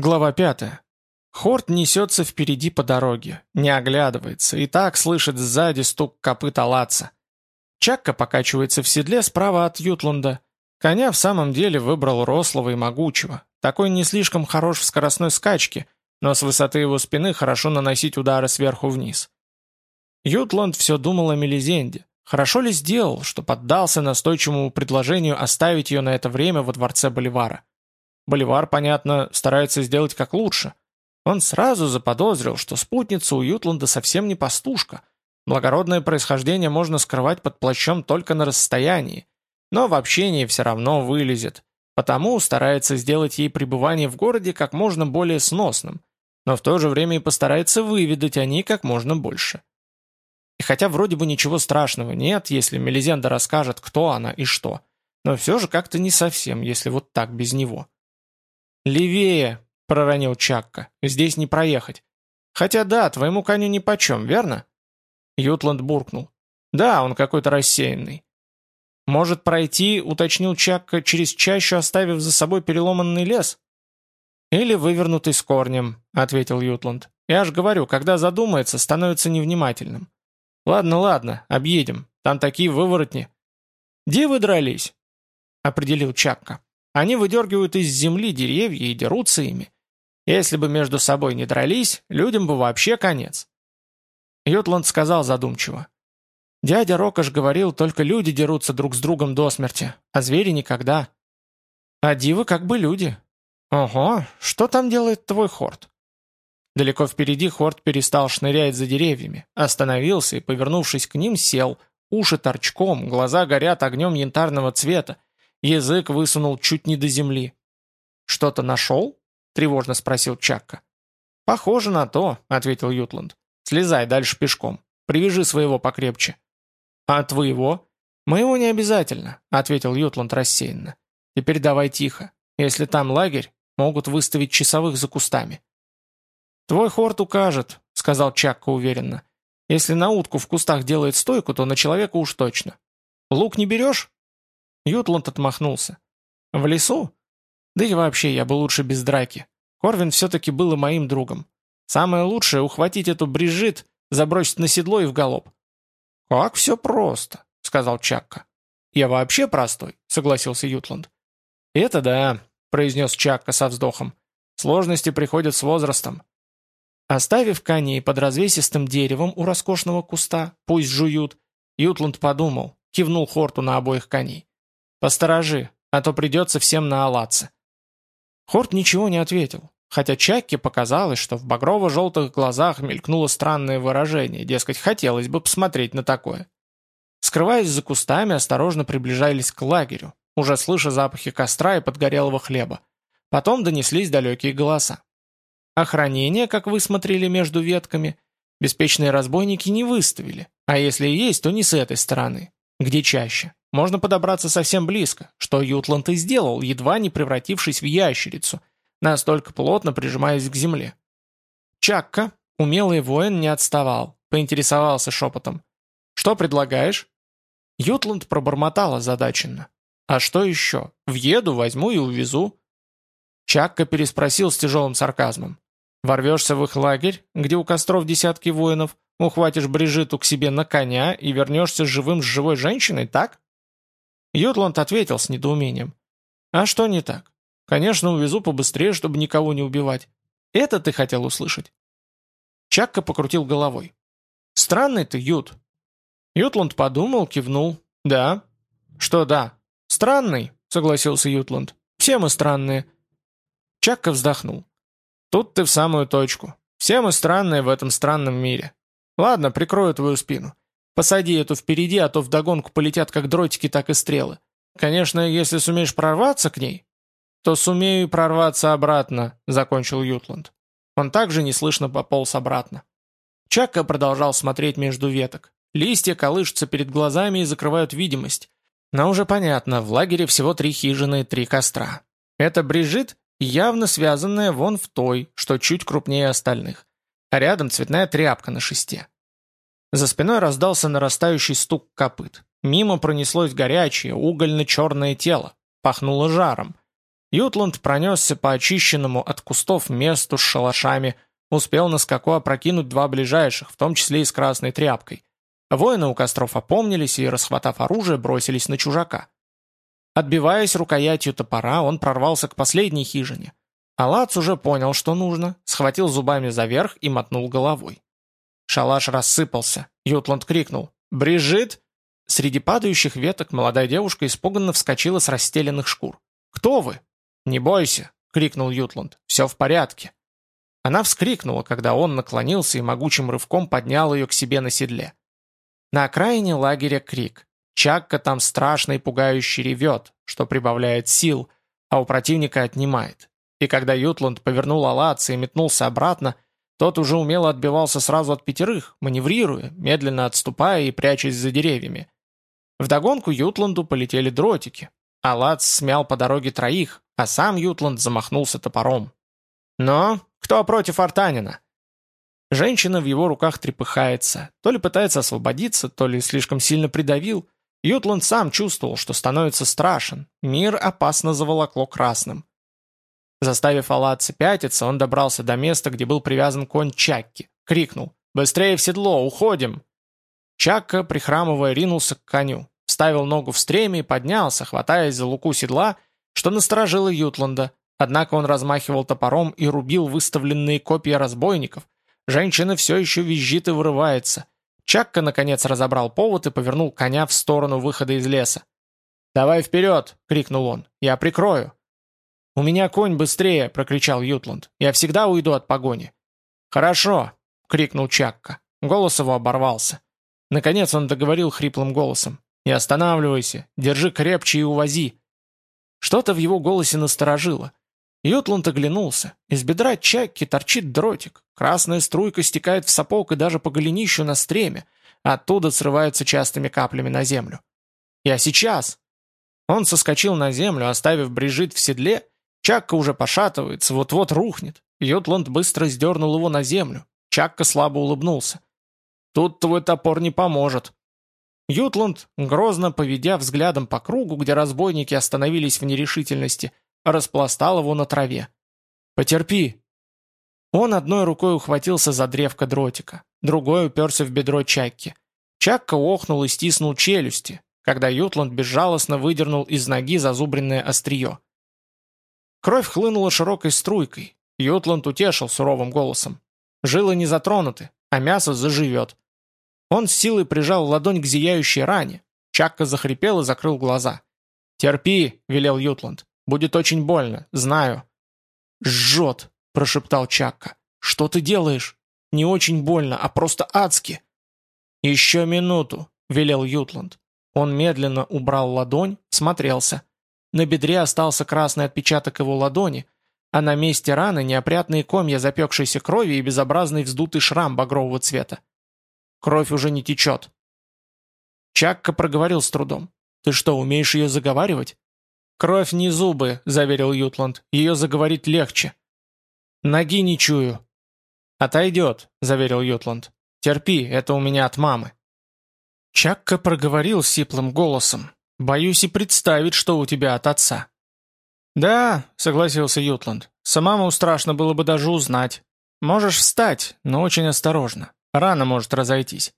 Глава пятая. Хорт несется впереди по дороге, не оглядывается, и так слышит сзади стук копыт Алаца. Чакка покачивается в седле справа от Ютланда. Коня в самом деле выбрал рослого и могучего. Такой не слишком хорош в скоростной скачке, но с высоты его спины хорошо наносить удары сверху вниз. Ютланд все думал о Мелизенде. Хорошо ли сделал, что поддался настойчивому предложению оставить ее на это время во дворце Боливара? Боливар, понятно, старается сделать как лучше. Он сразу заподозрил, что спутница у Ютланда совсем не пастушка. Благородное происхождение можно скрывать под плащом только на расстоянии, но в общении все равно вылезет, потому старается сделать ей пребывание в городе как можно более сносным, но в то же время и постарается выведать о ней как можно больше. И хотя вроде бы ничего страшного нет, если Мелизенда расскажет, кто она и что, но все же как-то не совсем, если вот так без него. «Левее!» — проронил Чакка. «Здесь не проехать. Хотя да, твоему коню нипочем, верно?» Ютланд буркнул. «Да, он какой-то рассеянный». «Может пройти», — уточнил Чакка, через чащу оставив за собой переломанный лес? «Или вывернутый с корнем», — ответил Ютланд. «Я ж говорю, когда задумается, становится невнимательным». «Ладно, ладно, объедем. Там такие выворотни». «Где вы дрались?» — определил Чакка. Они выдергивают из земли деревья и дерутся ими. Если бы между собой не дрались, людям бы вообще конец. Ютланд сказал задумчиво. Дядя Рокош говорил, только люди дерутся друг с другом до смерти, а звери никогда. А дивы как бы люди. Ого, что там делает твой хорт? Далеко впереди Хорт перестал шнырять за деревьями, остановился и, повернувшись к ним, сел, уши торчком, глаза горят огнем янтарного цвета, Язык высунул чуть не до земли. «Что-то нашел?» — тревожно спросил Чакка. «Похоже на то», — ответил Ютланд. «Слезай дальше пешком. Привяжи своего покрепче». «А твоего?» «Моего не обязательно», — ответил Ютланд рассеянно. «Теперь давай тихо. Если там лагерь, могут выставить часовых за кустами». «Твой хорт укажет», — сказал Чакка уверенно. «Если на утку в кустах делает стойку, то на человека уж точно. Лук не берешь?» Ютланд отмахнулся. «В лесу? Да и вообще, я бы лучше без драки. Корвин все-таки был и моим другом. Самое лучшее — ухватить эту Брижит, забросить на седло и в галоп». «Как все просто», — сказал Чакка. «Я вообще простой», — согласился Ютланд. «Это да», — произнес Чакка со вздохом. «Сложности приходят с возрастом». Оставив коней под развесистым деревом у роскошного куста, пусть жуют, Ютланд подумал, кивнул Хорту на обоих коней. «Посторожи, а то придется всем наолаться». Хорт ничего не ответил, хотя Чакке показалось, что в багрово-желтых глазах мелькнуло странное выражение, дескать, хотелось бы посмотреть на такое. Скрываясь за кустами, осторожно приближались к лагерю, уже слыша запахи костра и подгорелого хлеба. Потом донеслись далекие голоса. Охранение, как вы смотрели между ветками, беспечные разбойники не выставили, а если и есть, то не с этой стороны. Где чаще? Можно подобраться совсем близко, что Ютланд и сделал, едва не превратившись в ящерицу, настолько плотно прижимаясь к земле. Чакка, умелый воин, не отставал, поинтересовался шепотом. «Что предлагаешь?» Ютланд пробормотал озадаченно. «А что еще? Въеду, возьму и увезу». Чакка переспросил с тяжелым сарказмом. «Ворвешься в их лагерь, где у костров десятки воинов, ухватишь Брижиту к себе на коня и вернешься живым с живой женщиной, так?» Ютланд ответил с недоумением. «А что не так? Конечно, увезу побыстрее, чтобы никого не убивать. Это ты хотел услышать?» Чакка покрутил головой. «Странный ты, Ют». Ютланд подумал, кивнул. «Да». «Что да?» «Странный», — согласился Ютланд. «Все мы странные». Чакка вздохнул. «Тут ты в самую точку. Все мы странные в этом странном мире. Ладно, прикрою твою спину. Посади эту впереди, а то вдогонку полетят как дротики, так и стрелы. Конечно, если сумеешь прорваться к ней, то сумею и прорваться обратно», — закончил Ютланд. Он также неслышно пополз обратно. Чакка продолжал смотреть между веток. Листья колышутся перед глазами и закрывают видимость. Но уже понятно, в лагере всего три хижины и три костра. Это Брижит, явно связанная вон в той, что чуть крупнее остальных. А рядом цветная тряпка на шесте. За спиной раздался нарастающий стук копыт. Мимо пронеслось горячее, угольно-черное тело. Пахнуло жаром. Ютланд пронесся по очищенному от кустов месту с шалашами, успел на скаку опрокинуть два ближайших, в том числе и с красной тряпкой. Воины у костров опомнились и, расхватав оружие, бросились на чужака. Отбиваясь рукоятью топора, он прорвался к последней хижине. Алац уже понял, что нужно, схватил зубами за верх и мотнул головой. Шалаш рассыпался. Ютланд крикнул «Брижит!» Среди падающих веток молодая девушка испуганно вскочила с расстеленных шкур. «Кто вы?» «Не бойся!» — крикнул Ютланд. «Все в порядке!» Она вскрикнула, когда он наклонился и могучим рывком поднял ее к себе на седле. На окраине лагеря крик. Чакка там страшно и пугающе ревет, что прибавляет сил, а у противника отнимает. И когда Ютланд повернул Алаца и метнулся обратно, тот уже умело отбивался сразу от пятерых, маневрируя, медленно отступая и прячась за деревьями. Вдогонку Ютланду полетели дротики. Алац смял по дороге троих, а сам Ютланд замахнулся топором. «Но кто против Артанина?» Женщина в его руках трепыхается, то ли пытается освободиться, то ли слишком сильно придавил. Ютланд сам чувствовал, что становится страшен, мир опасно заволокло красным. Заставив Алатца пятиться, он добрался до места, где был привязан конь Чакки. Крикнул «Быстрее в седло, уходим!» Чакка, прихрамывая, ринулся к коню, вставил ногу в стремя и поднялся, хватаясь за луку седла, что насторожило Ютланда. Однако он размахивал топором и рубил выставленные копья разбойников, Женщина все еще визжит и вырывается. Чакка, наконец, разобрал повод и повернул коня в сторону выхода из леса. «Давай вперед!» — крикнул он. «Я прикрою!» «У меня конь быстрее!» — прокричал Ютланд. «Я всегда уйду от погони!» «Хорошо!» — крикнул Чакка. Голос его оборвался. Наконец он договорил хриплым голосом. «Не останавливайся! Держи крепче и увози!» Что-то в его голосе насторожило. Ютланд оглянулся. Из бедра Чакки торчит дротик. Красная струйка стекает в сапог и даже по голенищу на стреме. Оттуда срываются частыми каплями на землю. «Я сейчас!» Он соскочил на землю, оставив Брижит в седле. Чакка уже пошатывается, вот-вот рухнет. Ютланд быстро сдернул его на землю. Чакка слабо улыбнулся. «Тут твой топор не поможет». Ютланд, грозно поведя взглядом по кругу, где разбойники остановились в нерешительности, — распластал его на траве. «Потерпи!» Он одной рукой ухватился за древко дротика, другой уперся в бедро Чакки. Чакка охнул и стиснул челюсти, когда Ютланд безжалостно выдернул из ноги зазубренное острие. Кровь хлынула широкой струйкой. Ютланд утешил суровым голосом. Жилы не затронуты, а мясо заживет. Он с силой прижал ладонь к зияющей ране. Чакка захрипел и закрыл глаза. «Терпи», — велел Ютланд. Будет очень больно, знаю». «Жжет», — прошептал Чакка. «Что ты делаешь? Не очень больно, а просто адски». «Еще минуту», — велел Ютланд. Он медленно убрал ладонь, смотрелся. На бедре остался красный отпечаток его ладони, а на месте раны неопрятные комья запекшейся крови и безобразный вздутый шрам багрового цвета. Кровь уже не течет. Чакка проговорил с трудом. «Ты что, умеешь ее заговаривать?» «Кровь не зубы», — заверил Ютланд. «Ее заговорить легче». «Ноги не чую». «Отойдет», — заверил Ютланд. «Терпи, это у меня от мамы». Чакка проговорил сиплым голосом. «Боюсь и представить, что у тебя от отца». «Да», — согласился Ютланд. «Самому страшно было бы даже узнать. Можешь встать, но очень осторожно. Рана может разойтись».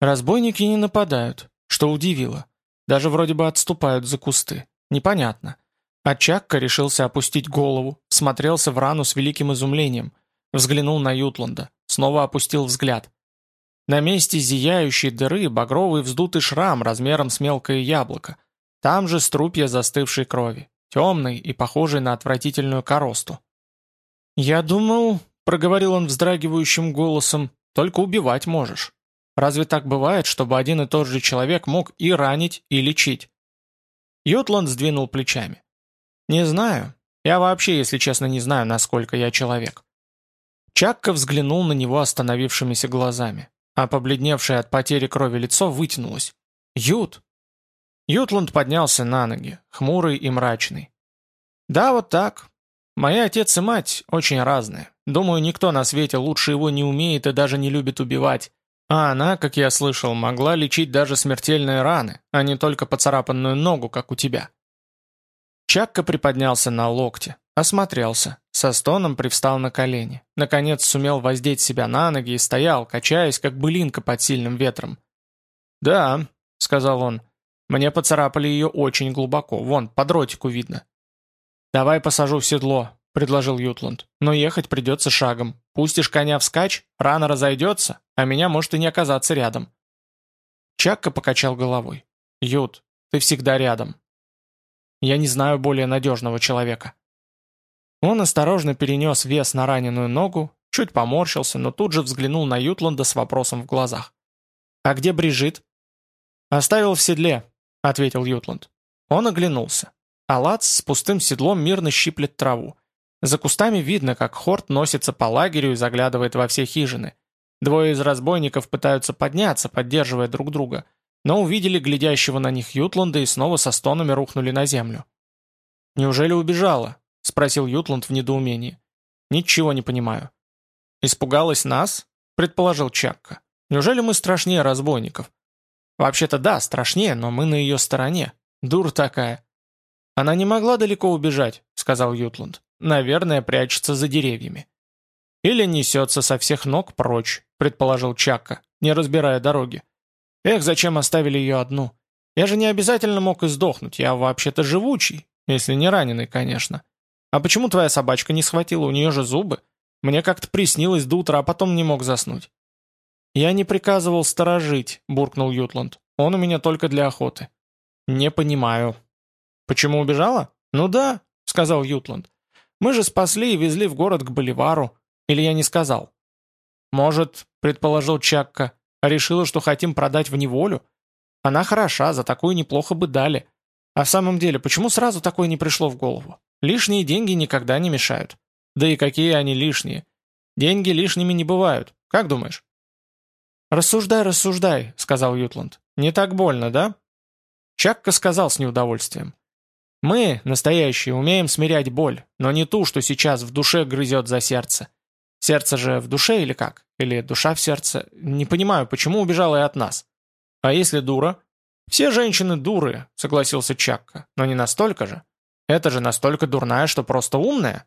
Разбойники не нападают, что удивило. Даже вроде бы отступают за кусты. Непонятно. А Чакка решился опустить голову, смотрелся в рану с великим изумлением, взглянул на Ютланда, снова опустил взгляд. На месте зияющей дыры багровый вздутый шрам размером с мелкое яблоко. Там же струпья застывшей крови, темной и похожей на отвратительную коросту. «Я думал», — проговорил он вздрагивающим голосом, — «только убивать можешь. Разве так бывает, чтобы один и тот же человек мог и ранить, и лечить? Ютланд сдвинул плечами. «Не знаю. Я вообще, если честно, не знаю, насколько я человек». Чакка взглянул на него остановившимися глазами, а побледневшее от потери крови лицо вытянулось. «Ют!» Ютланд поднялся на ноги, хмурый и мрачный. «Да, вот так. Мои отец и мать очень разные. Думаю, никто на свете лучше его не умеет и даже не любит убивать. А она, как я слышал, могла лечить даже смертельные раны, а не только поцарапанную ногу, как у тебя. Чакка приподнялся на локте, осмотрелся, со стоном привстал на колени, наконец сумел воздеть себя на ноги и стоял, качаясь, как былинка под сильным ветром. «Да», — сказал он, — «мне поцарапали ее очень глубоко, вон, под ротику видно». «Давай посажу в седло», — предложил Ютланд, — «но ехать придется шагом. Пустишь коня вскачь, рано разойдется, а меня может и не оказаться рядом». Чакка покачал головой. «Ют, ты всегда рядом. Я не знаю более надежного человека». Он осторожно перенес вес на раненую ногу, чуть поморщился, но тут же взглянул на Ютланда с вопросом в глазах. «А где Брижит?» «Оставил в седле», — ответил Ютланд. Он оглянулся. Алац с пустым седлом мирно щиплет траву. За кустами видно, как Хорт носится по лагерю и заглядывает во все хижины. Двое из разбойников пытаются подняться, поддерживая друг друга, но увидели глядящего на них Ютланда и снова со стонами рухнули на землю. «Неужели убежала?» — спросил Ютланд в недоумении. «Ничего не понимаю». «Испугалась нас?» — предположил Чакка. «Неужели мы страшнее разбойников?» «Вообще-то да, страшнее, но мы на ее стороне. Дур такая». «Она не могла далеко убежать», — сказал Ютланд. «Наверное, прячется за деревьями». «Или несется со всех ног прочь», — предположил Чакка, не разбирая дороги. «Эх, зачем оставили ее одну? Я же не обязательно мог и сдохнуть, я вообще-то живучий, если не раненый, конечно. А почему твоя собачка не схватила, у нее же зубы? Мне как-то приснилось до утра, а потом не мог заснуть». «Я не приказывал сторожить», — буркнул Ютланд. «Он у меня только для охоты». «Не понимаю». «Почему убежала?» «Ну да», — сказал Ютланд. «Мы же спасли и везли в город к Боливару. Или я не сказал?» «Может, — предположил Чакка, — решила, что хотим продать в неволю? Она хороша, за такую неплохо бы дали. А в самом деле, почему сразу такое не пришло в голову? Лишние деньги никогда не мешают. Да и какие они лишние? Деньги лишними не бывают. Как думаешь?» «Рассуждай, рассуждай», — сказал Ютланд. «Не так больно, да?» Чакка сказал с неудовольствием. «Мы, настоящие, умеем смирять боль, но не ту, что сейчас в душе грызет за сердце. Сердце же в душе или как? Или душа в сердце? Не понимаю, почему убежала и от нас? А если дура? Все женщины дуры, согласился Чакка, но не настолько же. Это же настолько дурная, что просто умная.